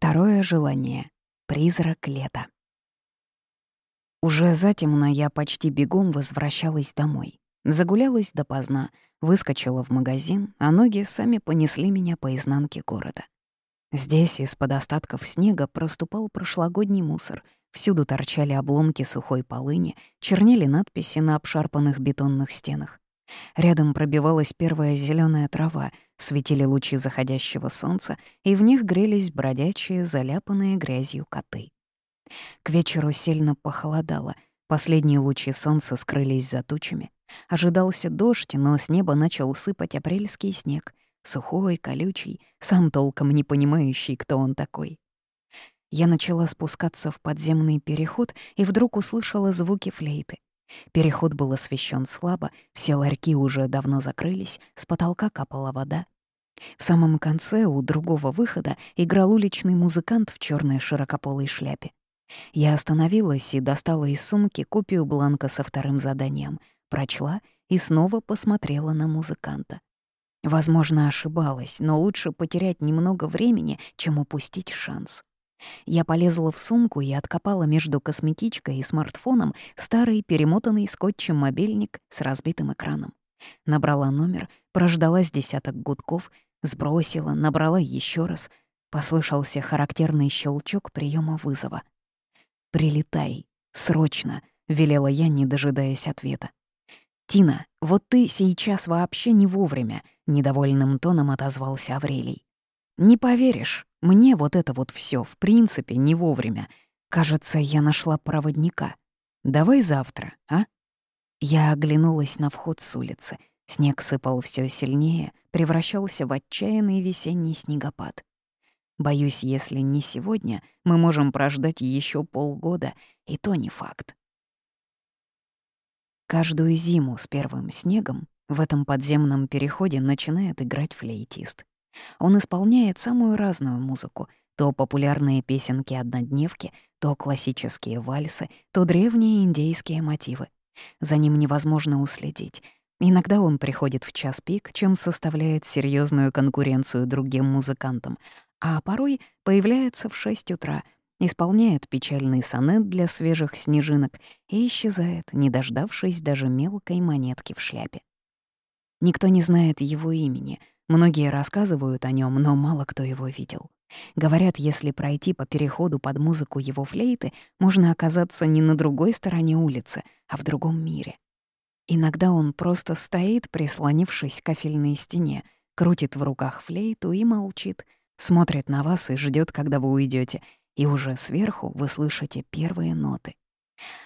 Второе желание. Призрак лета. Уже затемно я почти бегом возвращалась домой. Загулялась допоздна, выскочила в магазин, а ноги сами понесли меня по изнанке города. Здесь из-под остатков снега проступал прошлогодний мусор. Всюду торчали обломки сухой полыни, чернели надписи на обшарпанных бетонных стенах. Рядом пробивалась первая зеленая трава, светили лучи заходящего солнца, и в них грелись бродячие, заляпанные грязью коты. К вечеру сильно похолодало, последние лучи солнца скрылись за тучами. Ожидался дождь, но с неба начал сыпать апрельский снег, сухой, колючий, сам толком не понимающий, кто он такой. Я начала спускаться в подземный переход и вдруг услышала звуки флейты. Переход был освещен слабо, все ларьки уже давно закрылись, с потолка капала вода. В самом конце у другого выхода играл уличный музыкант в черной широкополой шляпе. Я остановилась и достала из сумки копию бланка со вторым заданием, прочла и снова посмотрела на музыканта. Возможно, ошибалась, но лучше потерять немного времени, чем упустить шанс. Я полезла в сумку и откопала между косметичкой и смартфоном старый перемотанный скотчем мобильник с разбитым экраном. Набрала номер, прождала с десяток гудков, сбросила, набрала еще раз. Послышался характерный щелчок приема вызова. «Прилетай, срочно», — велела я, не дожидаясь ответа. «Тина, вот ты сейчас вообще не вовремя», — недовольным тоном отозвался Аврелий. «Не поверишь, мне вот это вот все в принципе не вовремя. Кажется, я нашла проводника. Давай завтра, а?» Я оглянулась на вход с улицы. Снег сыпал все сильнее, превращался в отчаянный весенний снегопад. Боюсь, если не сегодня, мы можем прождать еще полгода, и то не факт. Каждую зиму с первым снегом в этом подземном переходе начинает играть флейтист. Он исполняет самую разную музыку, то популярные песенки-однодневки, то классические вальсы, то древние индейские мотивы. За ним невозможно уследить. Иногда он приходит в час пик, чем составляет серьезную конкуренцию другим музыкантам, а порой появляется в 6 утра, исполняет печальный сонет для свежих снежинок и исчезает, не дождавшись даже мелкой монетки в шляпе. Никто не знает его имени — Многие рассказывают о нем, но мало кто его видел. Говорят, если пройти по переходу под музыку его флейты, можно оказаться не на другой стороне улицы, а в другом мире. Иногда он просто стоит, прислонившись к кафельной стене, крутит в руках флейту и молчит, смотрит на вас и ждет, когда вы уйдете, и уже сверху вы слышите первые ноты.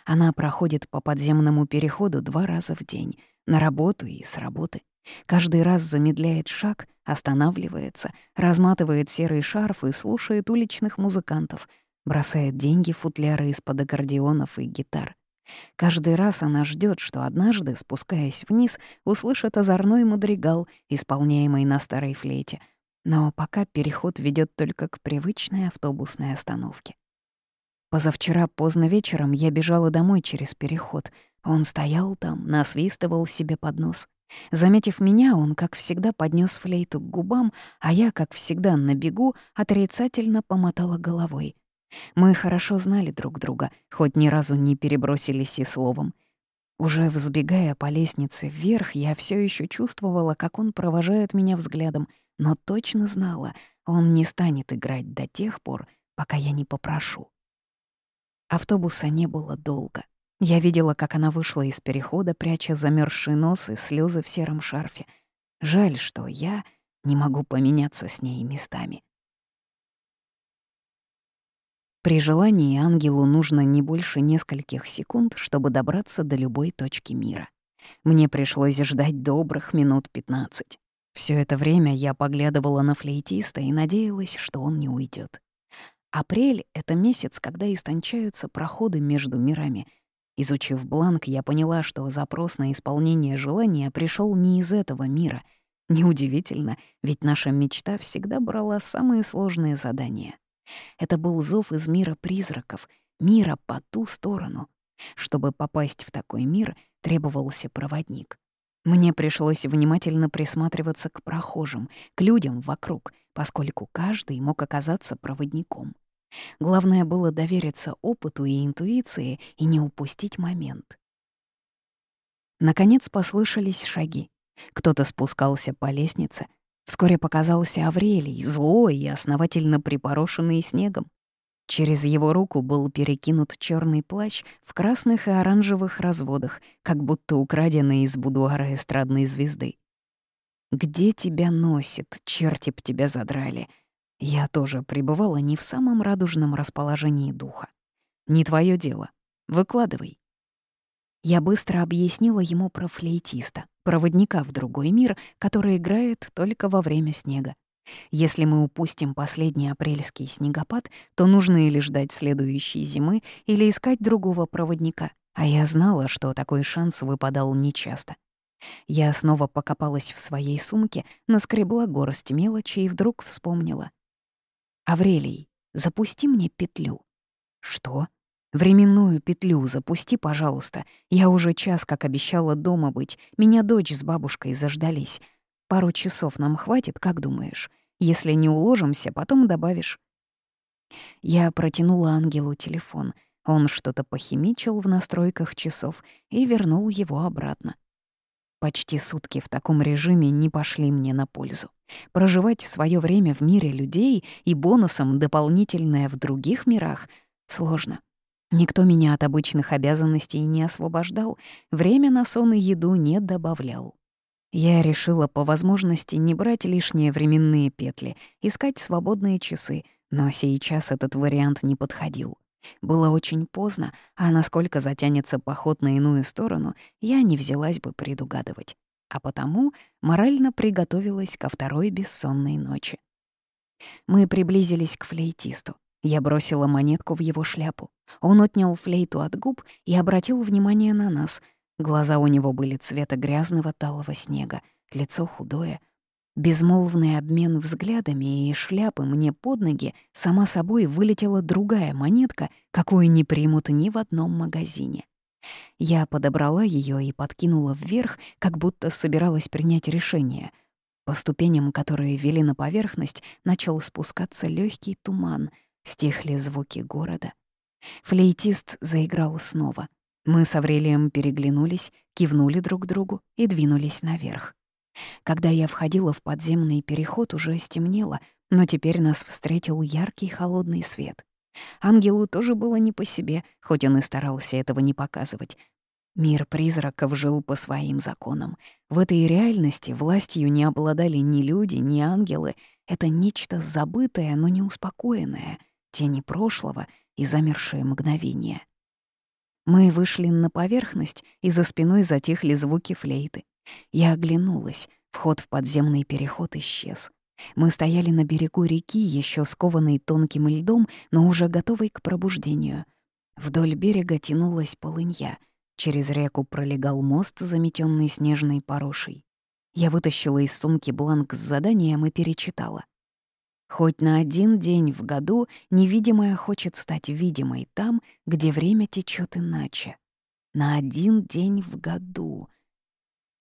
Она проходит по подземному переходу два раза в день, на работу и с работы. Каждый раз замедляет шаг, останавливается, разматывает серый шарф и слушает уличных музыкантов, бросает деньги в футляры из-под аккордеонов и гитар. Каждый раз она ждет, что однажды, спускаясь вниз, услышит озорной мадригал, исполняемый на старой флейте. Но пока переход ведет только к привычной автобусной остановке. Позавчера поздно вечером я бежала домой через переход. Он стоял там, насвистывал себе под нос. Заметив меня, он, как всегда, поднес флейту к губам, а я, как всегда, на бегу отрицательно помотала головой. Мы хорошо знали друг друга, хоть ни разу не перебросились и словом. Уже взбегая по лестнице вверх, я все еще чувствовала, как он провожает меня взглядом, но точно знала, он не станет играть до тех пор, пока я не попрошу. Автобуса не было долго. Я видела, как она вышла из перехода, пряча замерзший нос и слезы в сером шарфе. Жаль, что я не могу поменяться с ней местами. При желании ангелу нужно не больше нескольких секунд, чтобы добраться до любой точки мира. Мне пришлось ждать добрых минут 15. Все это время я поглядывала на флейтиста и надеялась, что он не уйдет. Апрель — это месяц, когда истончаются проходы между мирами — Изучив бланк, я поняла, что запрос на исполнение желания пришел не из этого мира. Неудивительно, ведь наша мечта всегда брала самые сложные задания. Это был зов из мира призраков, мира по ту сторону. Чтобы попасть в такой мир, требовался проводник. Мне пришлось внимательно присматриваться к прохожим, к людям вокруг, поскольку каждый мог оказаться проводником. Главное было довериться опыту и интуиции и не упустить момент. Наконец послышались шаги. Кто-то спускался по лестнице. Вскоре показался Аврелий, злой и основательно припорошенный снегом. Через его руку был перекинут черный плащ в красных и оранжевых разводах, как будто украденный из будуара эстрадной звезды. «Где тебя носит? Черти б тебя задрали!» Я тоже пребывала не в самом радужном расположении духа. «Не твое дело. Выкладывай». Я быстро объяснила ему про флейтиста, проводника в другой мир, который играет только во время снега. Если мы упустим последний апрельский снегопад, то нужно или ждать следующей зимы, или искать другого проводника. А я знала, что такой шанс выпадал нечасто. Я снова покопалась в своей сумке, наскребла горсть мелочи и вдруг вспомнила. «Аврелий, запусти мне петлю». «Что?» «Временную петлю запусти, пожалуйста. Я уже час, как обещала, дома быть. Меня дочь с бабушкой заждались. Пару часов нам хватит, как думаешь? Если не уложимся, потом добавишь». Я протянула ангелу телефон. Он что-то похимичил в настройках часов и вернул его обратно. Почти сутки в таком режиме не пошли мне на пользу. Проживать свое время в мире людей и бонусом дополнительное в других мирах сложно. Никто меня от обычных обязанностей не освобождал, время на сон и еду не добавлял. Я решила по возможности не брать лишние временные петли, искать свободные часы, но сейчас этот вариант не подходил. Было очень поздно, а насколько затянется поход на иную сторону, я не взялась бы предугадывать. А потому морально приготовилась ко второй бессонной ночи. Мы приблизились к флейтисту. Я бросила монетку в его шляпу. Он отнял флейту от губ и обратил внимание на нас — Глаза у него были цвета грязного талого снега, лицо худое. Безмолвный обмен взглядами и шляпы мне под ноги сама собой вылетела другая монетка, какую не примут ни в одном магазине. Я подобрала ее и подкинула вверх, как будто собиралась принять решение. По ступеням, которые вели на поверхность, начал спускаться легкий туман, стихли звуки города. Флейтист заиграл снова — мы с Аврелием переглянулись, кивнули друг другу и двинулись наверх. Когда я входила в подземный переход, уже стемнело, но теперь нас встретил яркий холодный свет. Ангелу тоже было не по себе, хоть он и старался этого не показывать. Мир призраков жил по своим законам. В этой реальности властью не обладали ни люди, ни ангелы. Это нечто забытое, но не успокоенное, тени прошлого и замершие мгновения. Мы вышли на поверхность, и за спиной затихли звуки флейты. Я оглянулась, вход в подземный переход исчез. Мы стояли на берегу реки, еще скованной тонким льдом, но уже готовой к пробуждению. Вдоль берега тянулась полынья. Через реку пролегал мост, заметенный снежной порошей. Я вытащила из сумки бланк с заданием и перечитала. Хоть на один день в году невидимая хочет стать видимой там, где время течет иначе. На один день в году.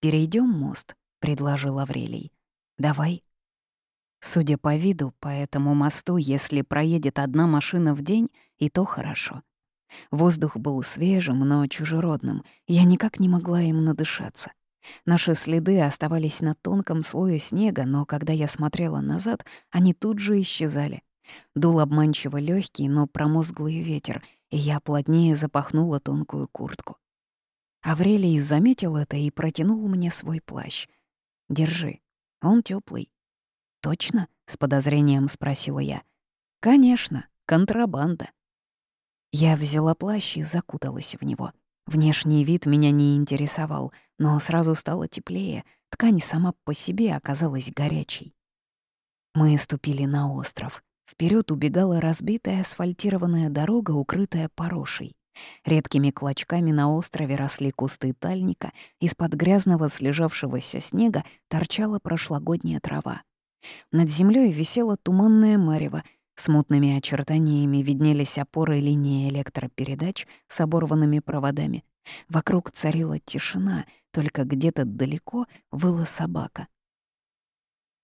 Перейдем мост», — предложил Аврелий. «Давай». Судя по виду, по этому мосту, если проедет одна машина в день, и то хорошо. Воздух был свежим, но чужеродным. Я никак не могла им надышаться. Наши следы оставались на тонком слое снега, но когда я смотрела назад, они тут же исчезали. Дул обманчиво легкий, но промозглый ветер, и я плотнее запахнула тонкую куртку. Аврелий заметил это и протянул мне свой плащ. «Держи, он теплый. «Точно?» — с подозрением спросила я. «Конечно, контрабанда». Я взяла плащ и закуталась в него. Внешний вид меня не интересовал, но сразу стало теплее, ткань сама по себе оказалась горячей. Мы ступили на остров. Вперед убегала разбитая асфальтированная дорога, укрытая порошей. Редкими клочками на острове росли кусты тальника, из-под грязного слежавшегося снега торчала прошлогодняя трава. Над землей висело туманное марево, Смутными очертаниями виднелись опоры линии электропередач с оборванными проводами. Вокруг царила тишина, только где-то далеко выла собака.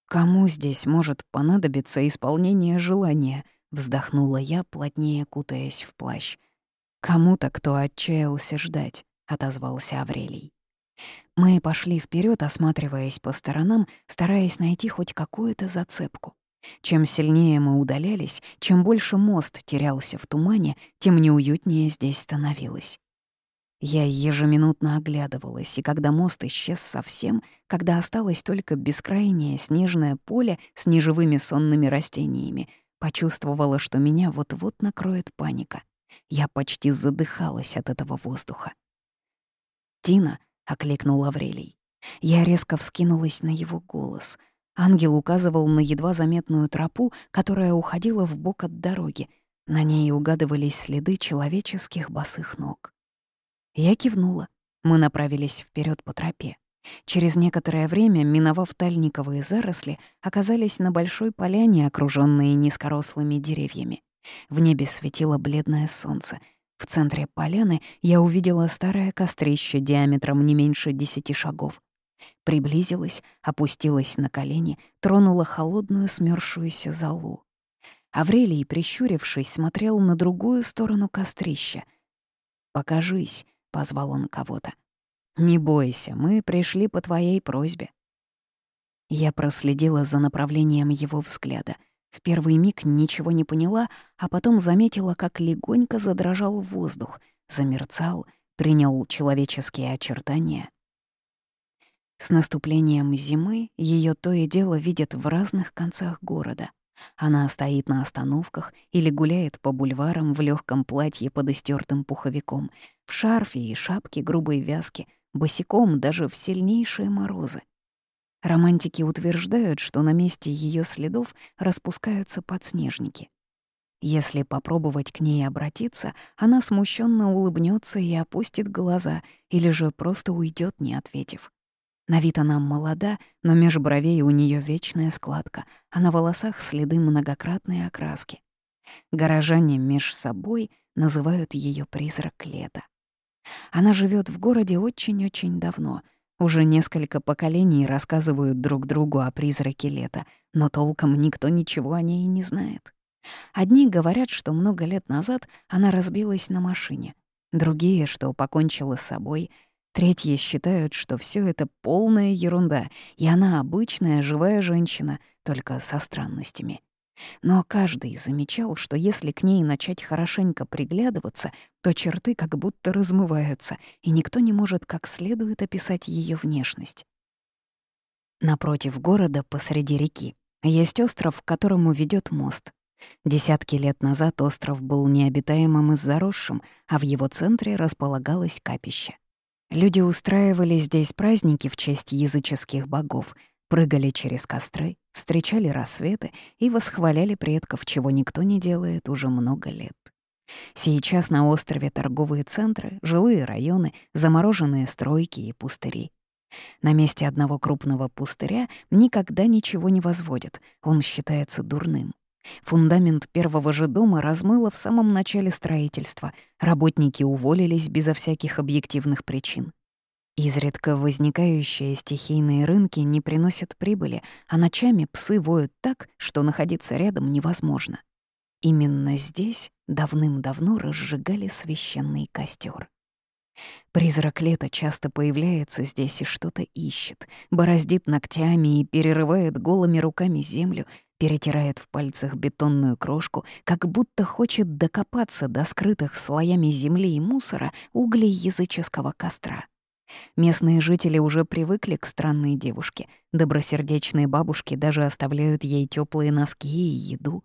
«Кому здесь может понадобиться исполнение желания?» — вздохнула я, плотнее кутаясь в плащ. «Кому-то, кто отчаялся ждать», — отозвался Аврелий. Мы пошли вперед, осматриваясь по сторонам, стараясь найти хоть какую-то зацепку. Чем сильнее мы удалялись, чем больше мост терялся в тумане, тем неуютнее здесь становилось. Я ежеминутно оглядывалась, и когда мост исчез совсем, когда осталось только бескрайнее снежное поле с неживыми сонными растениями, почувствовала, что меня вот-вот накроет паника. Я почти задыхалась от этого воздуха. «Тина!» — окликнул Аврелий. Я резко вскинулась на его голос. Ангел указывал на едва заметную тропу, которая уходила в бок от дороги. На ней угадывались следы человеческих босых ног. Я кивнула. Мы направились вперед по тропе. Через некоторое время, миновав тальниковые заросли, оказались на большой поляне, окружённой низкорослыми деревьями. В небе светило бледное солнце. В центре поляны я увидела старое кострище диаметром не меньше десяти шагов. Приблизилась, опустилась на колени, тронула холодную смёрзшуюся золу. Аврелий, прищурившись, смотрел на другую сторону кострища. «Покажись», — позвал он кого-то. «Не бойся, мы пришли по твоей просьбе». Я проследила за направлением его взгляда. В первый миг ничего не поняла, а потом заметила, как легонько задрожал воздух, замерцал, принял человеческие очертания. С наступлением зимы ее то и дело видят в разных концах города. Она стоит на остановках или гуляет по бульварам в легком платье под истертым пуховиком, в шарфе и шапке грубой вязки, босиком даже в сильнейшие морозы. Романтики утверждают, что на месте ее следов распускаются подснежники. Если попробовать к ней обратиться, она смущенно улыбнется и опустит глаза, или же просто уйдет, не ответив. На вид она молода, но меж бровей у нее вечная складка, а на волосах следы многократной окраски. Горожане меж собой называют ее призрак лета. Она живет в городе очень-очень давно. Уже несколько поколений рассказывают друг другу о призраке лета, но толком никто ничего о ней не знает. Одни говорят, что много лет назад она разбилась на машине, другие, что покончила с собой — Третьи считают, что все это полная ерунда, и она обычная живая женщина, только со странностями. Но каждый замечал, что если к ней начать хорошенько приглядываться, то черты как будто размываются, и никто не может как следует описать ее внешность. Напротив города, посреди реки, есть остров, к которому ведет мост. Десятки лет назад остров был необитаемым и заросшим, а в его центре располагалось капище. Люди устраивали здесь праздники в честь языческих богов, прыгали через костры, встречали рассветы и восхваляли предков, чего никто не делает уже много лет. Сейчас на острове торговые центры, жилые районы, замороженные стройки и пустыри. На месте одного крупного пустыря никогда ничего не возводят, он считается дурным. Фундамент первого же дома размыло в самом начале строительства. Работники уволились безо всяких объективных причин. Изредка возникающие стихийные рынки не приносят прибыли, а ночами псы воют так, что находиться рядом невозможно. Именно здесь давным-давно разжигали священный костер. Призрак лета часто появляется здесь и что-то ищет, бороздит ногтями и перерывает голыми руками землю, перетирает в пальцах бетонную крошку, как будто хочет докопаться до скрытых слоями земли и мусора углей языческого костра. Местные жители уже привыкли к странной девушке. Добросердечные бабушки даже оставляют ей теплые носки и еду.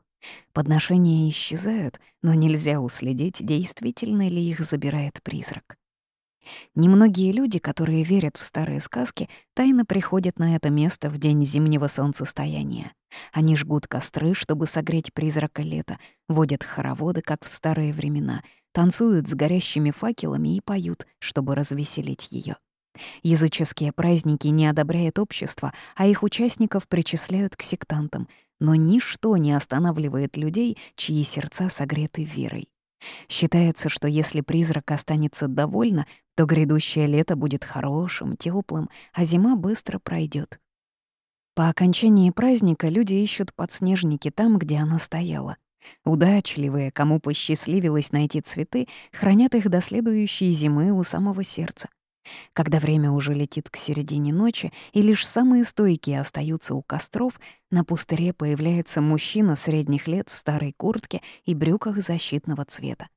Подношения исчезают, но нельзя уследить, действительно ли их забирает призрак. Немногие люди, которые верят в старые сказки, тайно приходят на это место в день зимнего солнцестояния. Они жгут костры, чтобы согреть призрака лета, водят хороводы, как в старые времена, танцуют с горящими факелами и поют, чтобы развеселить ее. Языческие праздники не одобряет общество, а их участников причисляют к сектантам, но ничто не останавливает людей, чьи сердца согреты верой. Считается, что если призрак останется довольна, то грядущее лето будет хорошим, теплым, а зима быстро пройдет. По окончании праздника люди ищут подснежники там, где она стояла. Удачливые, кому посчастливилось найти цветы, хранят их до следующей зимы у самого сердца. Когда время уже летит к середине ночи, и лишь самые стойкие остаются у костров, на пустыре появляется мужчина средних лет в старой куртке и брюках защитного цвета.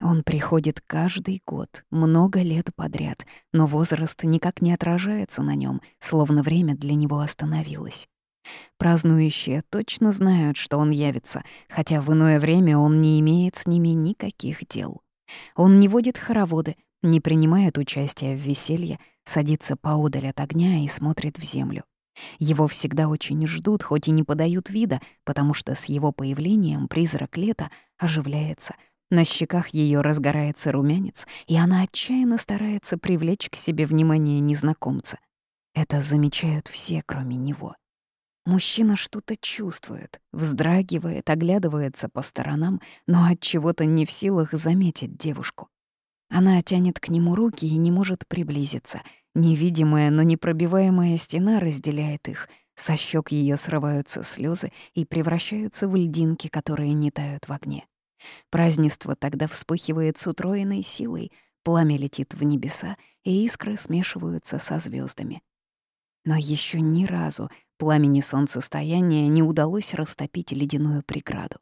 Он приходит каждый год, много лет подряд, но возраст никак не отражается на нем, словно время для него остановилось. Празднующие точно знают, что он явится, хотя в иное время он не имеет с ними никаких дел. Он не водит хороводы, не принимает участия в веселье, садится поодаль от огня и смотрит в землю. Его всегда очень ждут, хоть и не подают вида, потому что с его появлением призрак лета оживляется — на щеках ее разгорается румянец, и она отчаянно старается привлечь к себе внимание незнакомца. Это замечают все, кроме него. Мужчина что-то чувствует, вздрагивает, оглядывается по сторонам, но от чего-то не в силах заметить девушку. Она тянет к нему руки и не может приблизиться. Невидимая, но непробиваемая стена разделяет их. Со щек ее срываются слезы и превращаются в льдинки, которые не тают в огне. Празднество тогда вспыхивает с утроенной силой, пламя летит в небеса, и искры смешиваются со звездами. Но еще ни разу пламени солнцестояния не удалось растопить ледяную преграду.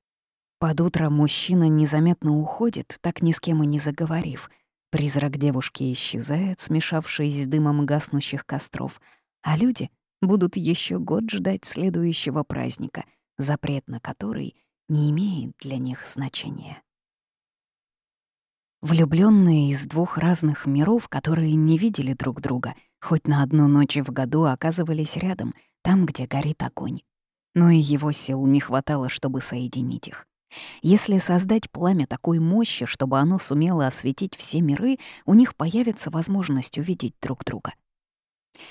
Под утро мужчина незаметно уходит, так ни с кем и не заговорив. Призрак девушки исчезает, смешавшись с дымом гаснущих костров, а люди будут еще год ждать следующего праздника, запрет на который — не имеет для них значения. Влюбленные из двух разных миров, которые не видели друг друга, хоть на одну ночь в году оказывались рядом, там, где горит огонь. Но и его сил не хватало, чтобы соединить их. Если создать пламя такой мощи, чтобы оно сумело осветить все миры, у них появится возможность увидеть друг друга.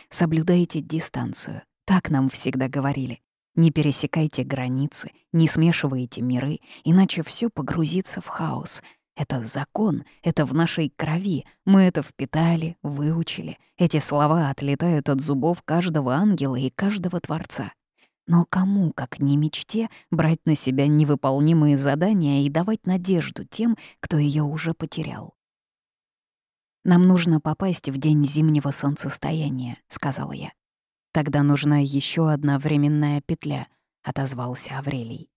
Соблюдайте дистанцию, так нам всегда говорили. Не пересекайте границы, не смешивайте миры, иначе все погрузится в хаос. Это закон, это в нашей крови. Мы это впитали, выучили. Эти слова отлетают от зубов каждого ангела и каждого творца. Но кому, как не мечте, брать на себя невыполнимые задания и давать надежду тем, кто ее уже потерял? «Нам нужно попасть в день зимнего солнцестояния», — сказала я. «Тогда нужна еще одна временная петля», — отозвался Аврелий.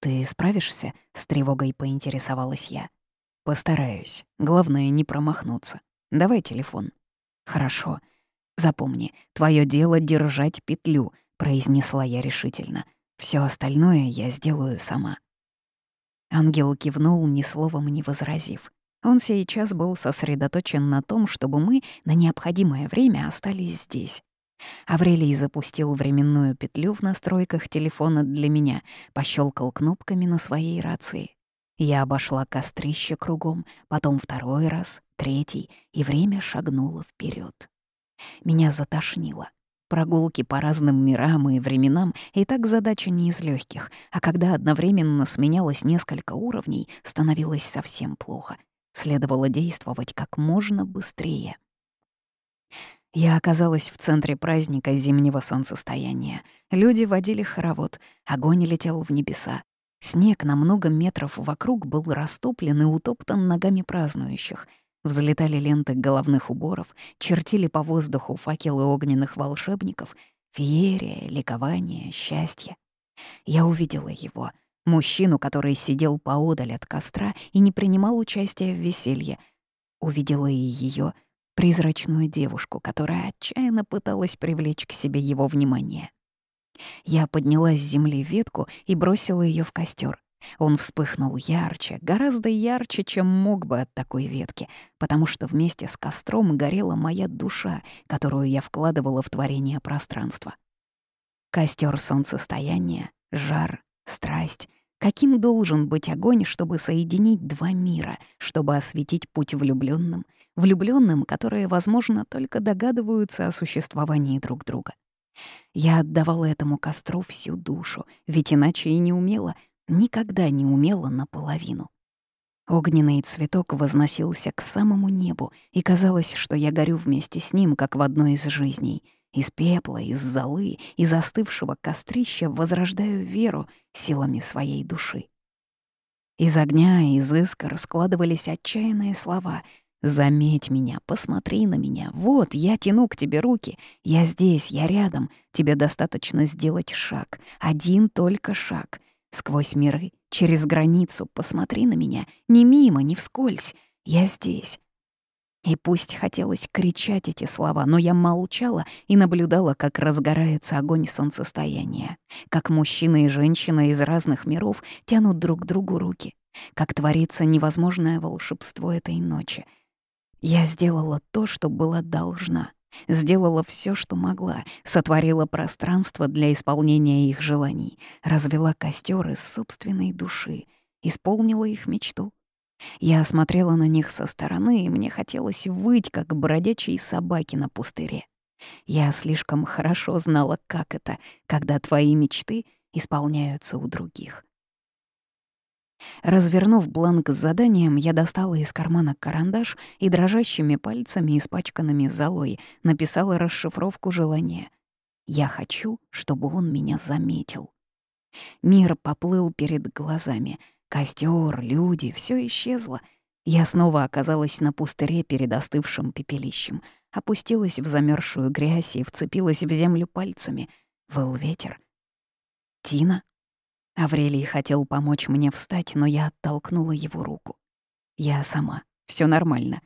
«Ты справишься?» — с тревогой поинтересовалась я. «Постараюсь. Главное, не промахнуться. Давай телефон». «Хорошо. Запомни, твое дело — держать петлю», — произнесла я решительно. Все остальное я сделаю сама». Ангел кивнул, ни словом не возразив. Он сейчас был сосредоточен на том, чтобы мы на необходимое время остались здесь. Аврелий запустил временную петлю в настройках телефона для меня, пощелкал кнопками на своей рации. Я обошла кострище кругом, потом второй раз, третий, и время шагнуло вперед. Меня затошнило. Прогулки по разным мирам и временам и так задача не из легких, а когда одновременно сменялось несколько уровней, становилось совсем плохо. Следовало действовать как можно быстрее. Я оказалась в центре праздника зимнего солнцестояния. Люди водили хоровод, огонь летел в небеса. Снег на много метров вокруг был растоплен и утоптан ногами празднующих. Взлетали ленты головных уборов, чертили по воздуху факелы огненных волшебников. Феерия, ликование, счастье. Я увидела его, мужчину, который сидел поодаль от костра и не принимал участия в веселье. Увидела и ее призрачную девушку, которая отчаянно пыталась привлечь к себе его внимание. Я подняла с земли ветку и бросила ее в костер. Он вспыхнул ярче, гораздо ярче, чем мог бы от такой ветки, потому что вместе с костром горела моя душа, которую я вкладывала в творение пространства. Костер солнцестояния, жар, страсть. Каким должен быть огонь, чтобы соединить два мира, чтобы осветить путь влюбленным, влюбленным, которые, возможно, только догадываются о существовании друг друга. Я отдавала этому костру всю душу, ведь иначе и не умела, никогда не умела наполовину. Огненный цветок возносился к самому небу, и казалось, что я горю вместе с ним, как в одной из жизней. Из пепла, из золы, из остывшего кострища возрождаю веру силами своей души. Из огня, из искр складывались отчаянные слова «Заметь меня, посмотри на меня, вот, я тяну к тебе руки, я здесь, я рядом, тебе достаточно сделать шаг, один только шаг, сквозь миры, через границу, посмотри на меня, не мимо, не вскользь, я здесь». И пусть хотелось кричать эти слова, но я молчала и наблюдала, как разгорается огонь солнцестояния, как мужчина и женщина из разных миров тянут друг к другу руки, как творится невозможное волшебство этой ночи. Я сделала то, что была должна, Сделала все, что могла, сотворила пространство для исполнения их желаний, развела костер из собственной души, исполнила их мечту. Я смотрела на них со стороны, и мне хотелось выть, как бродячие собаки на пустыре. Я слишком хорошо знала, как это, когда твои мечты исполняются у других. Развернув бланк с заданием, я достала из кармана карандаш и дрожащими пальцами, испачканными золой, написала расшифровку желания. «Я хочу, чтобы он меня заметил». Мир поплыл перед глазами. Костер, люди, все исчезло. Я снова оказалась на пустыре перед остывшим пепелищем, опустилась в замерзшую грязь и вцепилась в землю пальцами. Выл ветер. «Тина?» Аврелий хотел помочь мне встать, но я оттолкнула его руку. Я сама. все нормально.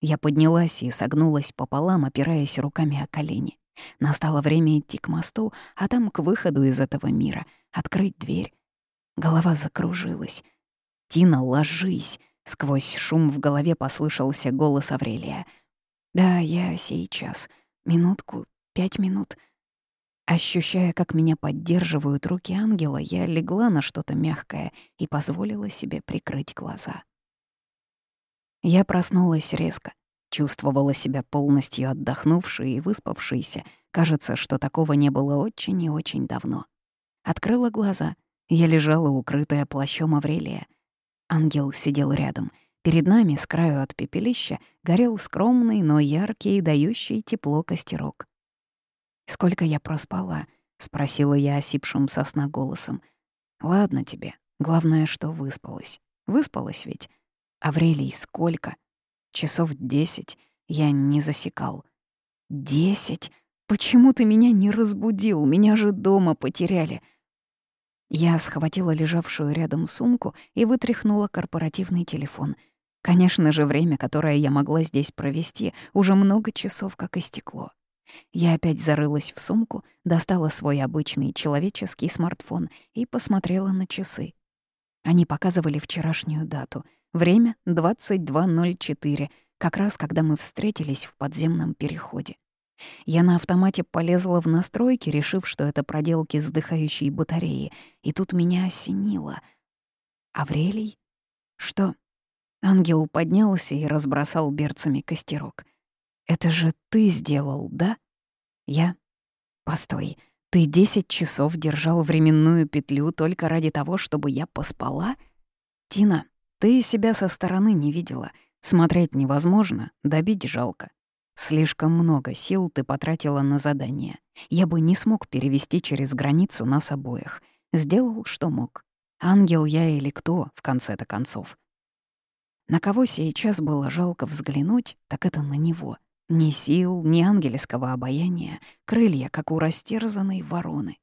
Я поднялась и согнулась пополам, опираясь руками о колени. Настало время идти к мосту, а там к выходу из этого мира, открыть дверь. Голова закружилась. «Тина, ложись!» Сквозь шум в голове послышался голос Аврелия. «Да, я сейчас. Минутку, пять минут». Ощущая, как меня поддерживают руки ангела, я легла на что-то мягкое и позволила себе прикрыть глаза. Я проснулась резко, чувствовала себя полностью отдохнувшей и выспавшейся. Кажется, что такого не было очень и очень давно. Открыла глаза. Я лежала, укрытая плащом Аврелия. Ангел сидел рядом. Перед нами, с краю от пепелища, горел скромный, но яркий и дающий тепло костерок. «Сколько я проспала?» — спросила я осипшим сосна голосом. «Ладно тебе. Главное, что выспалась. Выспалась ведь. Аврелий, сколько?» «Часов десять. Я не засекал». «Десять? Почему ты меня не разбудил? Меня же дома потеряли». Я схватила лежавшую рядом сумку и вытряхнула корпоративный телефон. Конечно же, время, которое я могла здесь провести, уже много часов как истекло. Я опять зарылась в сумку, достала свой обычный человеческий смартфон и посмотрела на часы. Они показывали вчерашнюю дату. Время — 22.04, как раз когда мы встретились в подземном переходе. Я на автомате полезла в настройки, решив, что это проделки сдыхающей батареи, и тут меня осенило. «Аврелий? Что?» Ангел поднялся и разбросал берцами костерок. «Это же ты сделал, да?» «Я?» «Постой, ты десять часов держал временную петлю только ради того, чтобы я поспала?» «Тина, ты себя со стороны не видела. Смотреть невозможно, добить жалко. Слишком много сил ты потратила на задание. Я бы не смог перевести через границу нас обоих. Сделал, что мог. Ангел я или кто, в конце-то концов. На кого сейчас было жалко взглянуть, так это на него — ни сил, ни ангельского обаяния, крылья, как у растерзанной вороны.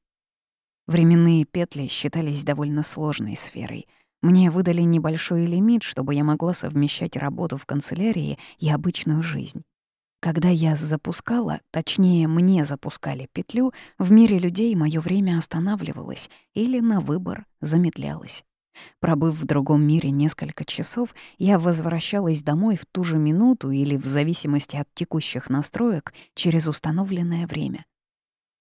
Временные петли считались довольно сложной сферой. Мне выдали небольшой лимит, чтобы я могла совмещать работу в канцелярии и обычную жизнь. Когда я запускала, точнее, мне запускали петлю, в мире людей мое время останавливалось или на выбор замедлялось. Пробыв в другом мире несколько часов, я возвращалась домой в ту же минуту или, в зависимости от текущих настроек, через установленное время.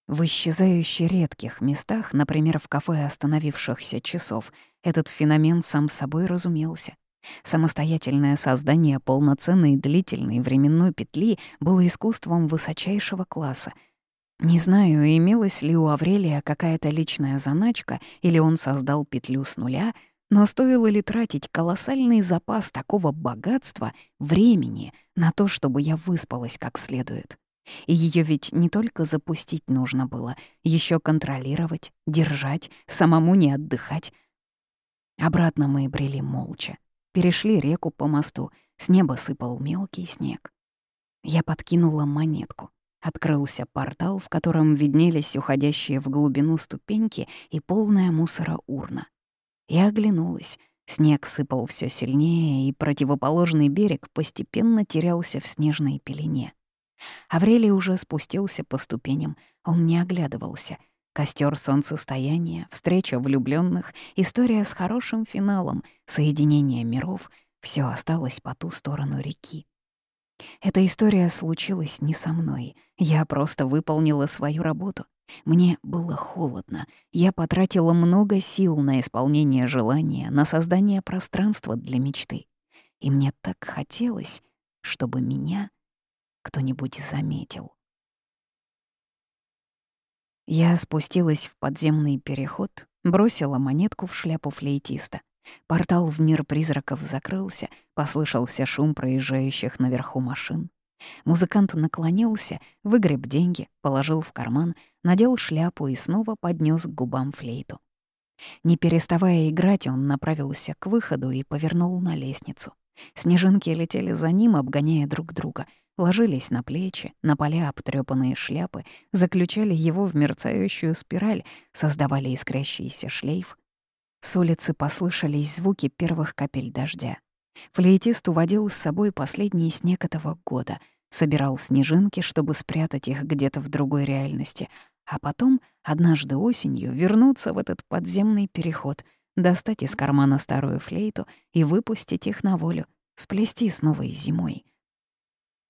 В исчезающе редких местах, например, в кафе остановившихся часов, этот феномен сам собой разумелся. Самостоятельное создание полноценной длительной временной петли было искусством высочайшего класса — не знаю, имелась ли у Аврелия какая-то личная заначка, или он создал петлю с нуля, Но стоило ли тратить колоссальный запас такого богатства, времени, на то, чтобы я выспалась как следует? И ее ведь не только запустить нужно было, еще контролировать, держать, самому не отдыхать. Обратно мы брели молча. Перешли реку по мосту, с неба сыпал мелкий снег. Я подкинула монетку. Открылся портал, в котором виднелись уходящие в глубину ступеньки и полная мусора урна. Я оглянулась. Снег сыпал все сильнее, и противоположный берег постепенно терялся в снежной пелене. Аврелий уже спустился по ступеням, он не оглядывался. Костер солнцестояния, встреча влюбленных, история с хорошим финалом, соединение миров — все осталось по ту сторону реки. Эта история случилась не со мной. Я просто выполнила свою работу. Мне было холодно. Я потратила много сил на исполнение желания, на создание пространства для мечты. И мне так хотелось, чтобы меня кто-нибудь заметил. Я спустилась в подземный переход, бросила монетку в шляпу флейтиста. Портал в мир призраков закрылся, послышался шум проезжающих наверху машин. Музыкант наклонился, выгреб деньги, положил в карман, надел шляпу и снова поднес к губам флейту. Не переставая играть, он направился к выходу и повернул на лестницу. Снежинки летели за ним, обгоняя друг друга, ложились на плечи, на поля обтрёпанные шляпы, заключали его в мерцающую спираль, создавали искрящийся шлейф. С улицы послышались звуки первых капель дождя. Флейтист уводил с собой последний снег этого года, собирал снежинки, чтобы спрятать их где-то в другой реальности, а потом, однажды осенью, вернуться в этот подземный переход, достать из кармана старую флейту и выпустить их на волю, сплести с новой зимой.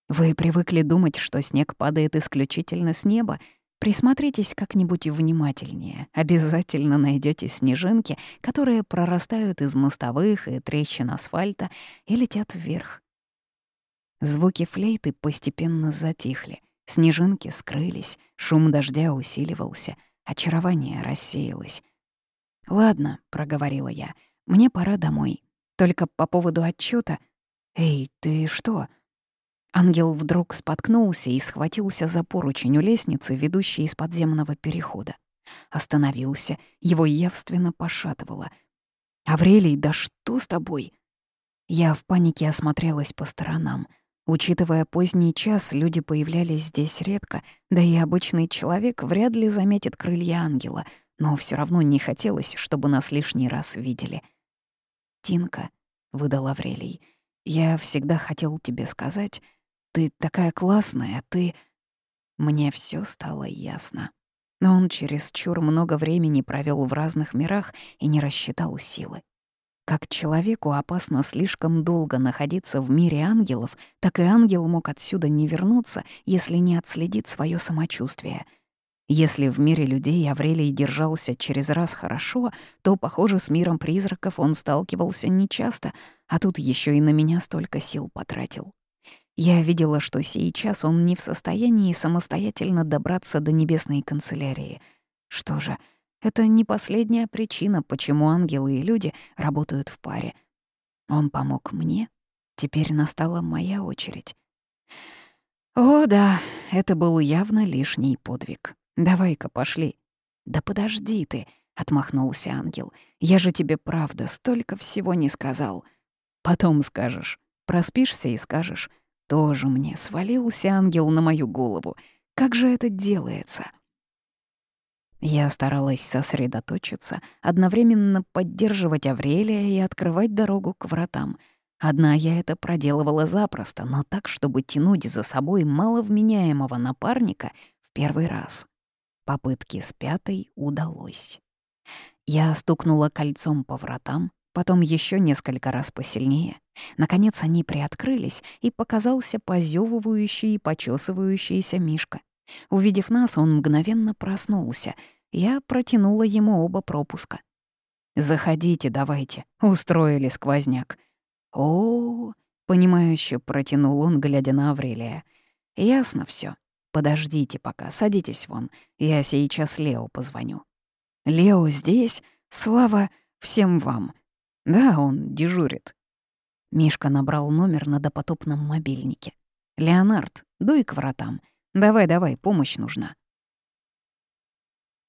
Вы привыкли думать, что снег падает исключительно с неба, Присмотритесь как-нибудь внимательнее. Обязательно найдете снежинки, которые прорастают из мостовых и трещин асфальта и летят вверх. Звуки флейты постепенно затихли. Снежинки скрылись, шум дождя усиливался, очарование рассеялось. «Ладно», — проговорила я, — «мне пора домой. Только по поводу отчета. Эй, ты что?» Ангел вдруг споткнулся и схватился за поручень у лестницы, ведущей из подземного перехода. Остановился, его явственно пошатывало. «Аврелий, да что с тобой?» Я в панике осмотрелась по сторонам. Учитывая поздний час, люди появлялись здесь редко, да и обычный человек вряд ли заметит крылья ангела, но все равно не хотелось, чтобы нас лишний раз видели. «Тинка», — выдал Аврелий, — «я всегда хотел тебе сказать...» Ты такая классная, ты...» Мне все стало ясно. Но он чересчур много времени провел в разных мирах и не рассчитал силы. Как человеку опасно слишком долго находиться в мире ангелов, так и ангел мог отсюда не вернуться, если не отследит свое самочувствие. Если в мире людей Аврелий держался через раз хорошо, то, похоже, с миром призраков он сталкивался нечасто, а тут еще и на меня столько сил потратил. Я видела, что сейчас он не в состоянии самостоятельно добраться до небесной канцелярии. Что же, это не последняя причина, почему ангелы и люди работают в паре. Он помог мне, теперь настала моя очередь. О, да, это был явно лишний подвиг. Давай-ка пошли. Да подожди ты, отмахнулся ангел. Я же тебе правда столько всего не сказал. Потом скажешь. Проспишься и скажешь. Тоже мне свалился ангел на мою голову. Как же это делается? Я старалась сосредоточиться, одновременно поддерживать Аврелия и открывать дорогу к вратам. Одна я это проделывала запросто, но так, чтобы тянуть за собой маловменяемого напарника в первый раз. Попытки с пятой удалось. Я стукнула кольцом по вратам, потом еще несколько раз посильнее. Наконец они приоткрылись, и показался позевывающий и почесывающийся Мишка. Увидев нас, он мгновенно проснулся. Я протянула ему оба пропуска. «Заходите, давайте», — устроили сквозняк. «О, -о, -о понимающе протянул он, глядя на Аврелия. «Ясно все. Подождите пока, садитесь вон. Я сейчас Лео позвоню». «Лео здесь? Слава всем вам!» «Да, он дежурит». Мишка набрал номер на допотопном мобильнике. «Леонард, дуй к вратам. Давай-давай, помощь нужна».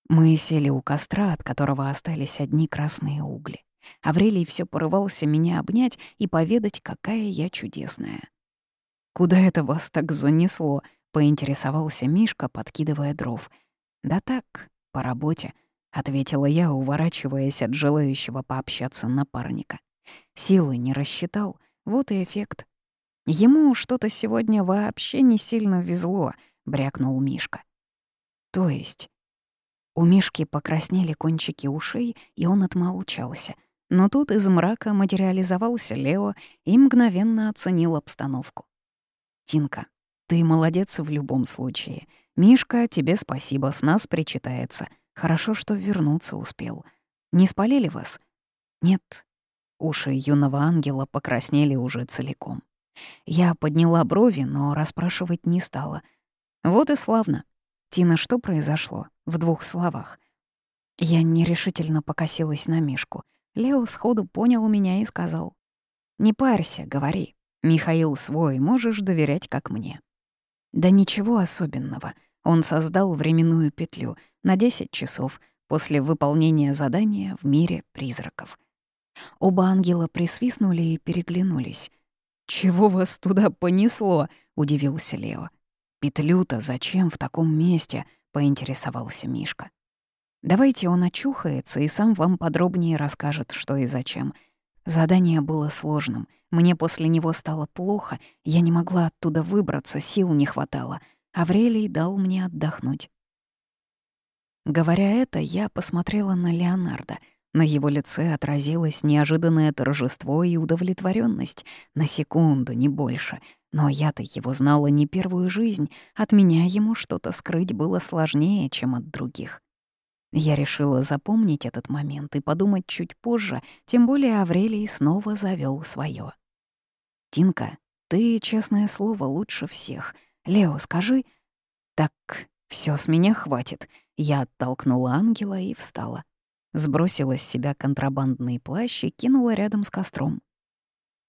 Мы сели у костра, от которого остались одни красные угли. Аврелий все порывался меня обнять и поведать, какая я чудесная. «Куда это вас так занесло?» — поинтересовался Мишка, подкидывая дров. «Да так, по работе», — ответила я, уворачиваясь от желающего пообщаться напарника. Силы не рассчитал, вот и эффект. Ему что-то сегодня вообще не сильно везло, брякнул Мишка. То есть? У Мишки покраснели кончики ушей, и он отмолчался. Но тут из мрака материализовался Лео и мгновенно оценил обстановку. «Тинка, ты молодец в любом случае. Мишка, тебе спасибо, с нас причитается. Хорошо, что вернуться успел. Не спалили вас?» «Нет, Уши юного ангела покраснели уже целиком. Я подняла брови, но расспрашивать не стала. Вот и славно. Тина, что произошло? В двух словах. Я нерешительно покосилась на Мишку. Лео сходу понял меня и сказал. «Не парься, говори. Михаил свой, можешь доверять, как мне». Да ничего особенного. Он создал временную петлю на 10 часов после выполнения задания в мире призраков — Оба ангела присвистнули и переглянулись. «Чего вас туда понесло?» — удивился Лео. «Петлю-то зачем в таком месте?» — поинтересовался Мишка. «Давайте он очухается и сам вам подробнее расскажет, что и зачем. Задание было сложным. Мне после него стало плохо, я не могла оттуда выбраться, сил не хватало. Аврелий дал мне отдохнуть». Говоря это, я посмотрела на Леонардо — на его лице отразилось неожиданное торжество и удовлетворенность, на секунду, не больше. Но я-то его знала не первую жизнь, от меня ему что-то скрыть было сложнее, чем от других. Я решила запомнить этот момент и подумать чуть позже, тем более Аврелий снова завел свое. «Тинка, ты, честное слово, лучше всех. Лео, скажи...» «Так, все с меня хватит». Я оттолкнула ангела и встала. Сбросила с себя контрабандный плащ и кинула рядом с костром.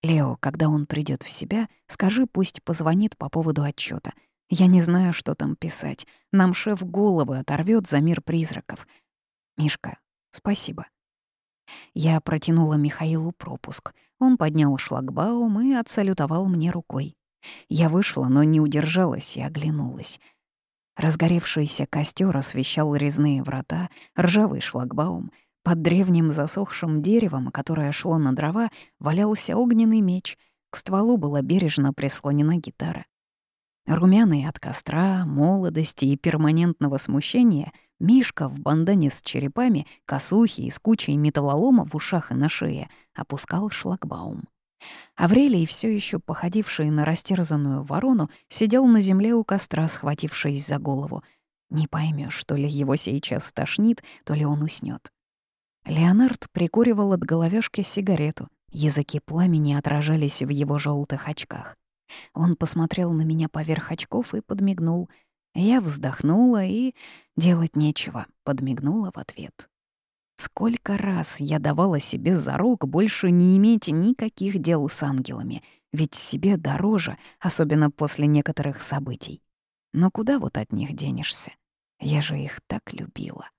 «Лео, когда он придет в себя, скажи, пусть позвонит по поводу отчета. Я не знаю, что там писать. Нам шеф головы оторвет за мир призраков. Мишка, спасибо». Я протянула Михаилу пропуск. Он поднял шлагбаум и отсалютовал мне рукой. Я вышла, но не удержалась и оглянулась. Разгоревшийся костер освещал резные врата, ржавый шлагбаум. Под древним засохшим деревом, которое шло на дрова, валялся огненный меч. К стволу была бережно прислонена гитара. Румяный от костра, молодости и перманентного смущения, Мишка в бандане с черепами, косухи и с кучей металлолома в ушах и на шее опускал шлагбаум. Аврелий, все еще походивший на растерзанную ворону, сидел на земле у костра, схватившись за голову. Не поймешь, то ли его сейчас тошнит, то ли он уснет. Леонард прикуривал от головешки сигарету. Языки пламени отражались в его желтых очках. Он посмотрел на меня поверх очков и подмигнул. Я вздохнула и... Делать нечего, подмигнула в ответ. Сколько раз я давала себе зарок больше не иметь никаких дел с ангелами, ведь себе дороже, особенно после некоторых событий. Но куда вот от них денешься? Я же их так любила.